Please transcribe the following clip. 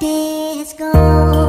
days go